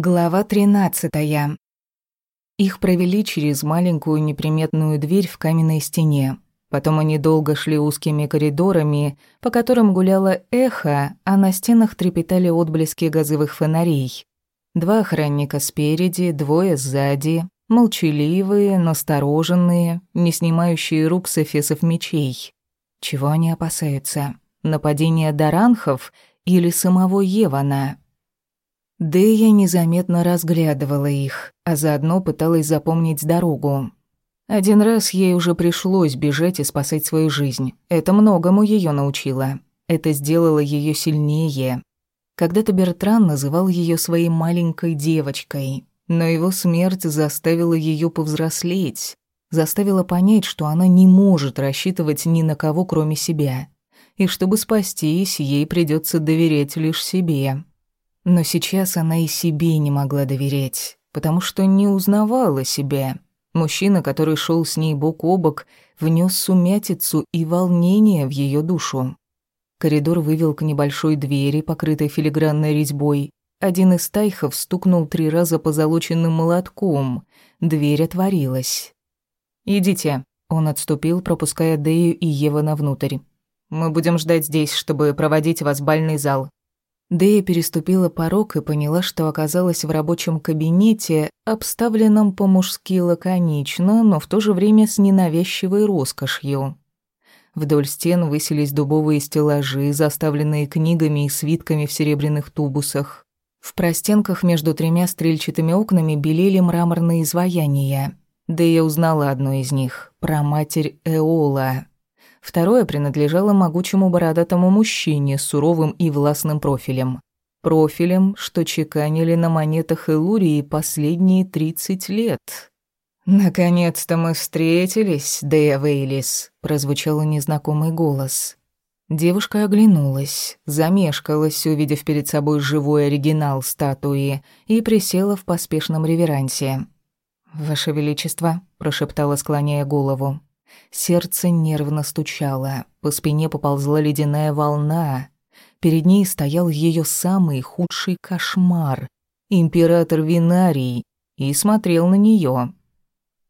Глава 13. Их провели через маленькую неприметную дверь в каменной стене. Потом они долго шли узкими коридорами, по которым гуляло эхо, а на стенах трепетали отблески газовых фонарей. Два охранника спереди, двое сзади, молчаливые, настороженные, не снимающие рук с эфесов мечей. Чего они опасаются? Нападения даранхов или самого Евана? Дэя незаметно разглядывала их, а заодно пыталась запомнить дорогу. Один раз ей уже пришлось бежать и спасать свою жизнь. Это многому ее научило. Это сделало ее сильнее. Когда-то Бертран называл ее своей маленькой девочкой, но его смерть заставила ее повзрослеть, заставила понять, что она не может рассчитывать ни на кого, кроме себя. И чтобы спастись, ей придется доверять лишь себе. Но сейчас она и себе не могла доверять, потому что не узнавала себя. Мужчина, который шел с ней бок о бок, внес сумятицу и волнение в ее душу. Коридор вывел к небольшой двери, покрытой филигранной резьбой. Один из тайхов стукнул три раза позолоченным молотком. Дверь отворилась. «Идите», — он отступил, пропуская Дею и Евана внутрь. «Мы будем ждать здесь, чтобы проводить вас в бальный зал. Дэя переступила порог и поняла, что оказалась в рабочем кабинете, обставленном по-мужски лаконично, но в то же время с ненавязчивой роскошью. Вдоль стен высились дубовые стеллажи, заставленные книгами и свитками в серебряных тубусах. В простенках между тремя стрельчатыми окнами белели мраморные изваяния. Дэя узнала одно из них — про матерь Эола. Второе принадлежало могучему бородатому мужчине с суровым и властным профилем. Профилем, что чеканили на монетах Элурии последние 30 лет. «Наконец-то мы встретились, Дея Вейлис», — прозвучал незнакомый голос. Девушка оглянулась, замешкалась, увидев перед собой живой оригинал статуи, и присела в поспешном реверансе. «Ваше Величество», — прошептала, склоняя голову. Сердце нервно стучало, по спине поползла ледяная волна. Перед ней стоял ее самый худший кошмар — император Винарий, и смотрел на нее.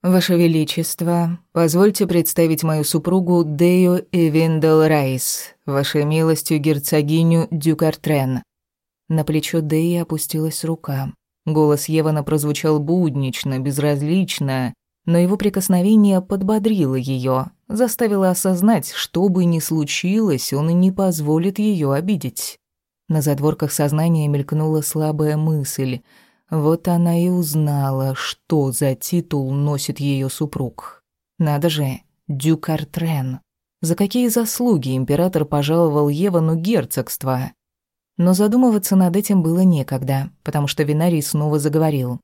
«Ваше Величество, позвольте представить мою супругу Дею Эвендел Райс, вашей милостью герцогиню Дюкартрен». На плечо Деи опустилась рука. Голос Евана прозвучал буднично, безразлично, но его прикосновение подбодрило ее, заставило осознать, что бы ни случилось, он и не позволит ее обидеть. На задворках сознания мелькнула слабая мысль. Вот она и узнала, что за титул носит ее супруг. Надо же, Дюкартрен. За какие заслуги император пожаловал Евану герцогство? Но задумываться над этим было некогда, потому что Винарий снова заговорил.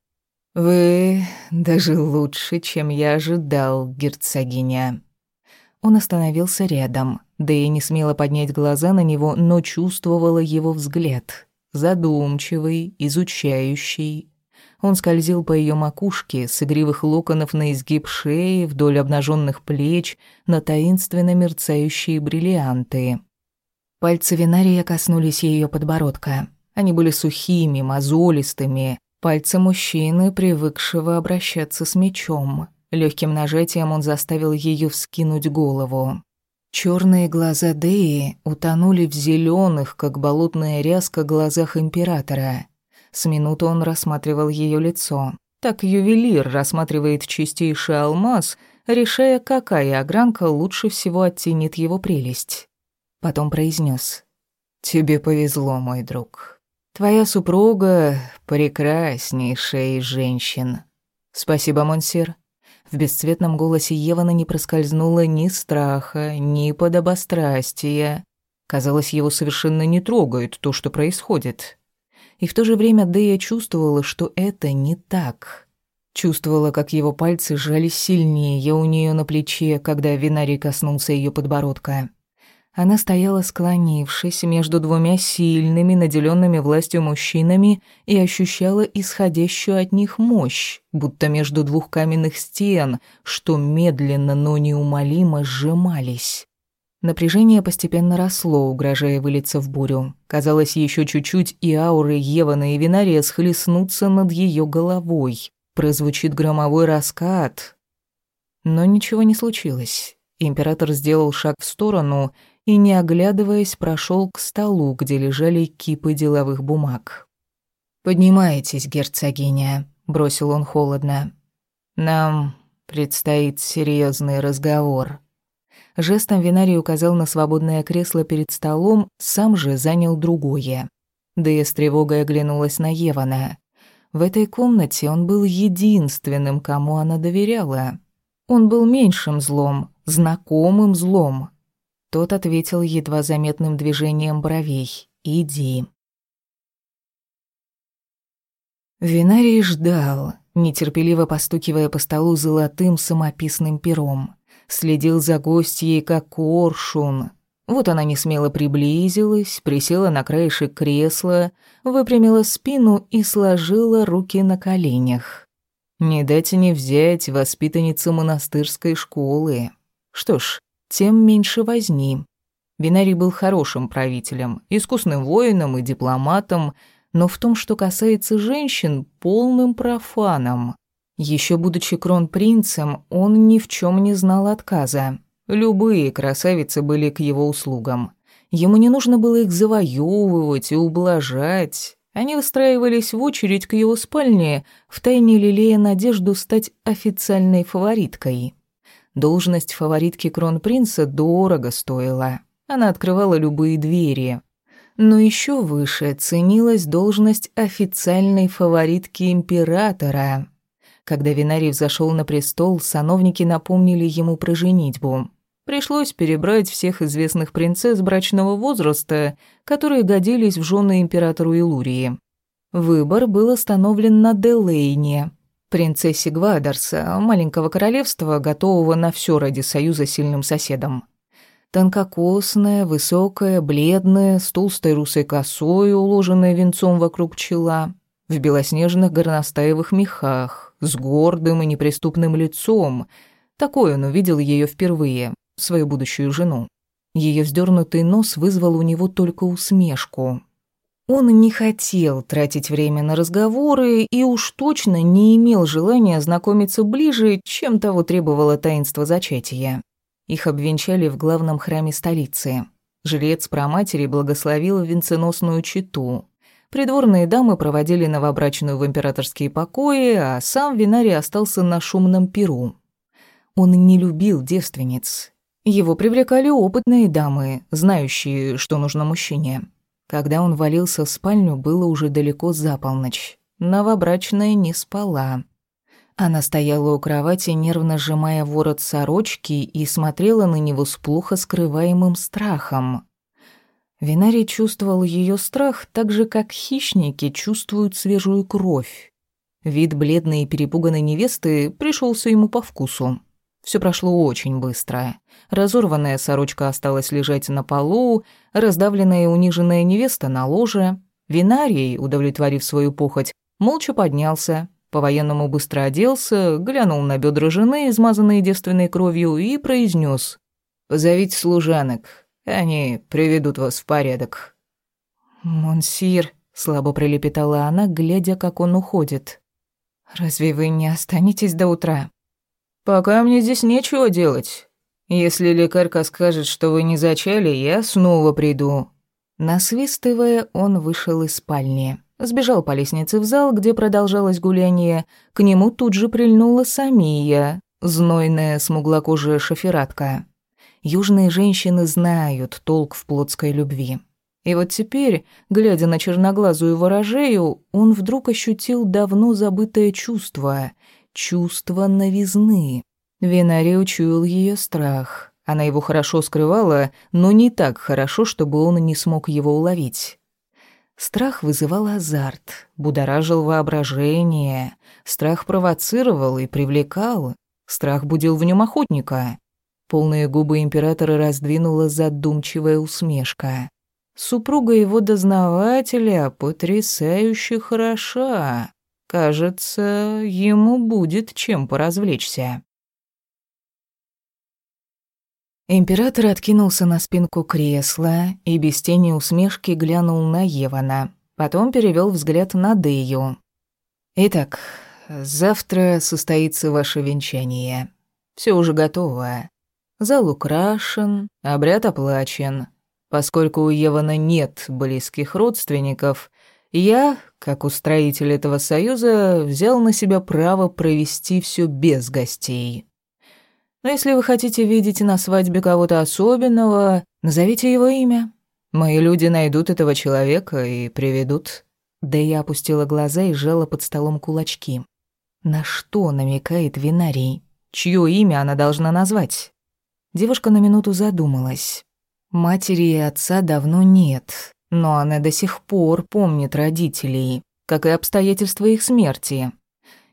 «Вы даже лучше, чем я ожидал, герцогиня». Он остановился рядом, да и не смела поднять глаза на него, но чувствовала его взгляд. Задумчивый, изучающий. Он скользил по ее макушке, с игривых локонов на изгиб шеи, вдоль обнаженных плеч, на таинственно мерцающие бриллианты. Пальцы Винария коснулись ее подбородка. Они были сухими, мозолистыми, Пальцы мужчины, привыкшего обращаться с мечом. Легким нажатием он заставил ее вскинуть голову. Черные глаза Деи утонули в зеленых, как болотная ряска, глазах императора. С минуту он рассматривал ее лицо. Так ювелир рассматривает чистейший алмаз, решая, какая огранка лучше всего оттенит его прелесть. Потом произнес: «Тебе повезло, мой друг. Твоя супруга прекраснейшая из женщин. Спасибо, Монсир. В бесцветном голосе Евана не проскользнуло ни страха, ни подобострастия. Казалось, его совершенно не трогает то, что происходит. И в то же время Дэя чувствовала, что это не так. Чувствовала, как его пальцы сжались сильнее у нее на плече, когда Винарий коснулся ее подбородка. Она стояла склонившись между двумя сильными, наделенными властью мужчинами и ощущала исходящую от них мощь, будто между двух каменных стен, что медленно, но неумолимо сжимались. Напряжение постепенно росло, угрожая вылиться в бурю. Казалось, еще чуть-чуть, и ауры Евана и Винария схлестнутся над ее головой. Прозвучит громовой раскат. Но ничего не случилось. Император сделал шаг в сторону и, не оглядываясь, прошел к столу, где лежали кипы деловых бумаг. «Поднимайтесь, герцогиня», — бросил он холодно. «Нам предстоит серьезный разговор». Жестом Винарий указал на свободное кресло перед столом, сам же занял другое. И с тревогой оглянулась на Евана. В этой комнате он был единственным, кому она доверяла. Он был меньшим злом, знакомым злом. Тот ответил едва заметным движением бровей. «Иди». Винарий ждал, нетерпеливо постукивая по столу золотым самописным пером. Следил за гостьей, как коршун. Вот она несмело приблизилась, присела на краешек кресла, выпрямила спину и сложила руки на коленях. Не дать не взять воспитанницу монастырской школы. Что ж, тем меньше возни. Винарий был хорошим правителем, искусным воином и дипломатом, но в том, что касается женщин, полным профаном. Еще будучи кронпринцем, он ни в чем не знал отказа. Любые красавицы были к его услугам. Ему не нужно было их завоевывать и ублажать. Они выстраивались в очередь к его спальне, втайне лелея надежду стать официальной фавориткой. Должность фаворитки кронпринца дорого стоила. Она открывала любые двери. Но еще выше ценилась должность официальной фаворитки императора. Когда Винарий взошел на престол, сановники напомнили ему про женитьбу. Пришлось перебрать всех известных принцесс брачного возраста, которые годились в жены императору Илурии. Выбор был остановлен на Делейне, принцессе Гвадарса, маленького королевства, готового на все ради союза с сильным соседом. Тонкокосная, высокая, бледная, с толстой русой косой, уложенной венцом вокруг чела, в белоснежных горностаевых мехах, с гордым и неприступным лицом. Такой он увидел ее впервые, свою будущую жену. Ее вздернутый нос вызвал у него только усмешку. Он не хотел тратить время на разговоры и уж точно не имел желания знакомиться ближе, чем того требовало таинство зачатия. Их обвенчали в главном храме столицы. Жрец проматери благословил венценосную читу. Придворные дамы проводили новобрачную в императорские покои, а сам Винарий остался на шумном перу. Он не любил девственниц. Его привлекали опытные дамы, знающие, что нужно мужчине. Когда он валился в спальню, было уже далеко за полночь. Новобрачная не спала. Она стояла у кровати, нервно сжимая ворот сорочки и смотрела на него с плохо скрываемым страхом. Винарий чувствовал ее страх так же, как хищники чувствуют свежую кровь. Вид бледной и перепуганной невесты пришелся ему по вкусу. Все прошло очень быстро. Разорванная сорочка осталась лежать на полу, раздавленная и униженная невеста на ложе. Винарий, удовлетворив свою похоть, молча поднялся, по-военному быстро оделся, глянул на бедра жены, измазанные девственной кровью, и произнес: «Позовите служанок, они приведут вас в порядок». «Монсир», — слабо пролепетала она, глядя, как он уходит. «Разве вы не останетесь до утра?» «Пока мне здесь нечего делать. Если лекарка скажет, что вы не зачали, я снова приду». Насвистывая, он вышел из спальни. Сбежал по лестнице в зал, где продолжалось гуляние. К нему тут же прильнула Самия, знойная смуглокожая шофератка. Южные женщины знают толк в плотской любви. И вот теперь, глядя на черноглазую ворожею, он вдруг ощутил давно забытое чувство — чувство новизны. Винари учуял ее страх. Она его хорошо скрывала, но не так хорошо, чтобы он не смог его уловить. Страх вызывал азарт, будоражил воображение, страх провоцировал и привлекал, страх будил в нем охотника. Полные губы императора раздвинула задумчивая усмешка. Супруга его дознавателя потрясающе хороша. Кажется, ему будет чем поразвлечься. Император откинулся на спинку кресла и без тени усмешки глянул на Евана. Потом перевел взгляд на Дею. «Итак, завтра состоится ваше венчание. Все уже готово. Зал украшен, обряд оплачен. Поскольку у Евана нет близких родственников, я, как устроитель этого союза, взял на себя право провести все без гостей. Но если вы хотите видеть на свадьбе кого-то особенного, назовите его имя. Мои люди найдут этого человека и приведут. Да я опустила глаза и сжала под столом кулачки. На что намекает Винарий? Чье имя она должна назвать? Девушка на минуту задумалась. Матери и отца давно нет, но она до сих пор помнит родителей, как и обстоятельства их смерти.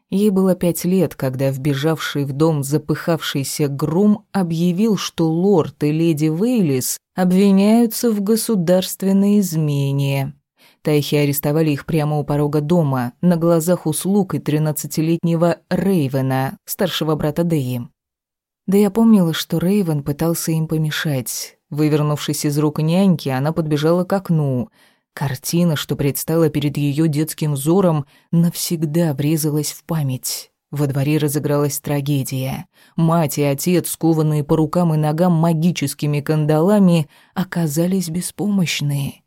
Ей было пять лет, когда вбежавший в дом запыхавшийся Грум объявил, что лорд и леди Вейлис обвиняются в государственной измене. Тайхи арестовали их прямо у порога дома, на глазах у слуг и тринадцатилетнего Рейвена, старшего брата Дэи. Да я помнила, что Рейвен пытался им помешать. Вывернувшись из рук няньки, она подбежала к окну — Картина, что предстала перед ее детским взором, навсегда врезалась в память. Во дворе разыгралась трагедия. Мать и отец, скованные по рукам и ногам магическими кандалами, оказались беспомощны.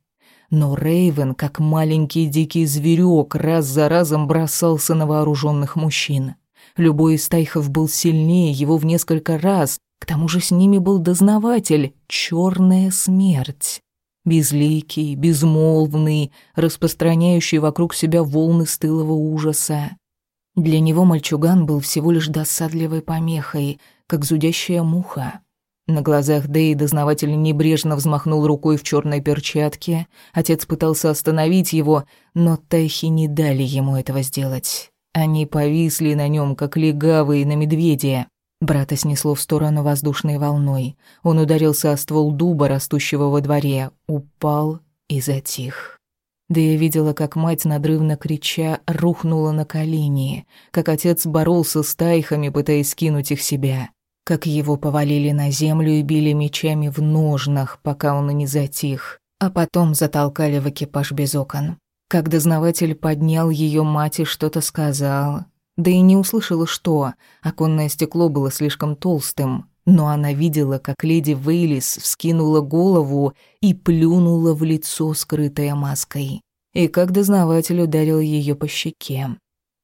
Но Рейвен, как маленький дикий зверек, раз за разом бросался на вооруженных мужчин. Любой из тайхов был сильнее его в несколько раз, к тому же с ними был дознаватель, черная смерть безликий, безмолвный, распространяющий вокруг себя волны стылого ужаса. Для него мальчуган был всего лишь досадливой помехой, как зудящая муха. На глазах Дэи дознаватель небрежно взмахнул рукой в черной перчатке. Отец пытался остановить его, но тайхи не дали ему этого сделать. Они повисли на нем, как легавые на медведя. Брата снесло в сторону воздушной волной. Он ударился о ствол дуба, растущего во дворе, упал и затих. Да я видела, как мать, надрывно крича, рухнула на колени, как отец боролся с тайхами, пытаясь скинуть их себя, как его повалили на землю и били мечами в ножнах, пока он и не затих, а потом затолкали в экипаж без окон. Как дознаватель поднял ее мать и что-то сказал, да и не услышала, что. Оконное стекло было слишком толстым. Но она видела, как леди Вейлис вскинула голову и плюнула в лицо, скрытое маской. И как дознаватель ударил ее по щеке.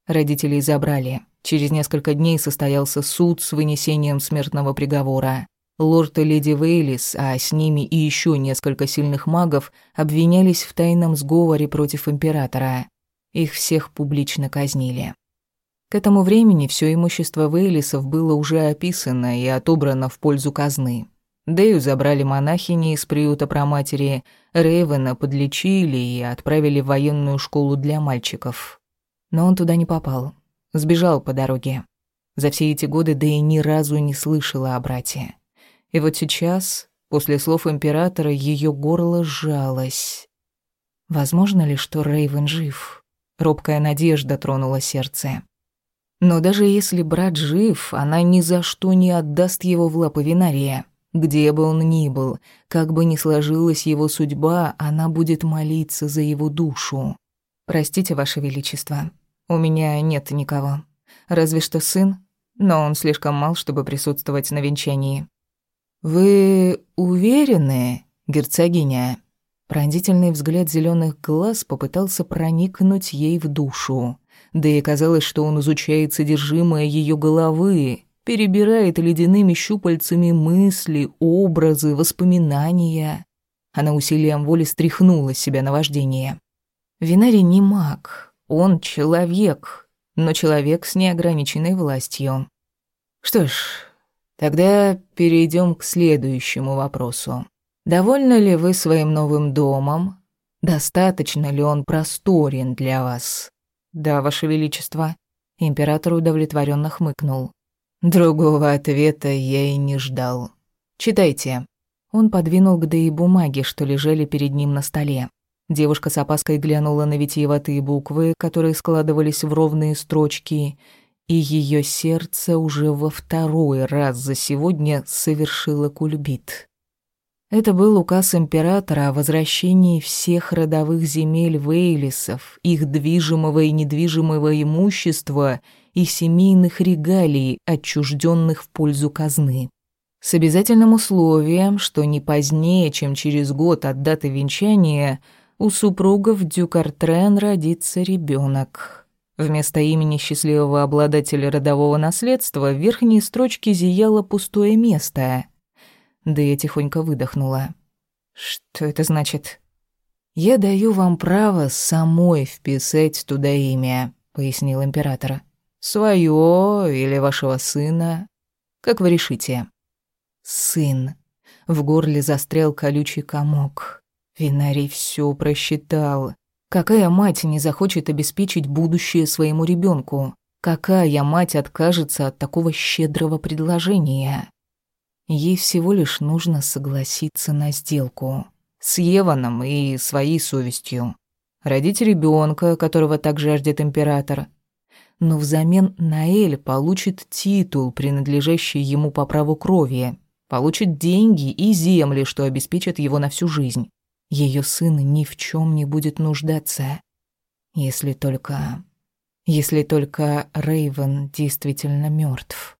Родителей забрали. Через несколько дней состоялся суд с вынесением смертного приговора. Лорд и леди Вейлис, а с ними и еще несколько сильных магов, обвинялись в тайном сговоре против императора. Их всех публично казнили. К этому времени все имущество Вейлисов было уже описано и отобрано в пользу казны. Дэю забрали монахини из приюта проматери, Рейвена подлечили и отправили в военную школу для мальчиков. Но он туда не попал. Сбежал по дороге. За все эти годы Дэя ни разу не слышала о брате. И вот сейчас, после слов императора, ее горло сжалось. Возможно ли, что Рейвен жив? Робкая надежда тронула сердце. Но даже если брат жив, она ни за что не отдаст его в лапы Винария. Где бы он ни был, как бы ни сложилась его судьба, она будет молиться за его душу. «Простите, Ваше Величество, у меня нет никого. Разве что сын, но он слишком мал, чтобы присутствовать на венчании». «Вы уверены, герцогиня?» Пронзительный взгляд зеленых глаз попытался проникнуть ей в душу да и казалось, что он изучает содержимое ее головы, перебирает ледяными щупальцами мысли, образы, воспоминания. Она усилием воли стряхнула себя на вождение. Винари не маг, он человек, но человек с неограниченной властью. Что ж, тогда перейдем к следующему вопросу. Довольны ли вы своим новым домом? Достаточно ли он просторен для вас? «Да, Ваше Величество». Император удовлетворенно хмыкнул. Другого ответа я и не ждал. Читайте. Он подвинул к Дэи бумаги, что лежали перед ним на столе. Девушка с опаской глянула на витиеватые буквы, которые складывались в ровные строчки, и ее сердце уже во второй раз за сегодня совершило кульбит. Это был указ императора о возвращении всех родовых земель Вейлисов, их движимого и недвижимого имущества и семейных регалий, отчужденных в пользу казны. С обязательным условием, что не позднее, чем через год от даты венчания, у супругов Дюкартрен родится ребенок. Вместо имени счастливого обладателя родового наследства в верхней строчке зияло пустое место — да я тихонько выдохнула. «Что это значит?» «Я даю вам право самой вписать туда имя», — пояснил император. «Своё или вашего сына, как вы решите». «Сын». В горле застрял колючий комок. Винарий всё просчитал. Какая мать не захочет обеспечить будущее своему ребёнку? Какая мать откажется от такого щедрого предложения? Ей всего лишь нужно согласиться на сделку. С Еваном и своей совестью. Родить ребенка, которого так жаждет император. Но взамен Наэль получит титул, принадлежащий ему по праву крови. Получит деньги и земли, что обеспечат его на всю жизнь. Ее сын ни в чем не будет нуждаться. Если только... Если только Рейвен действительно мертв.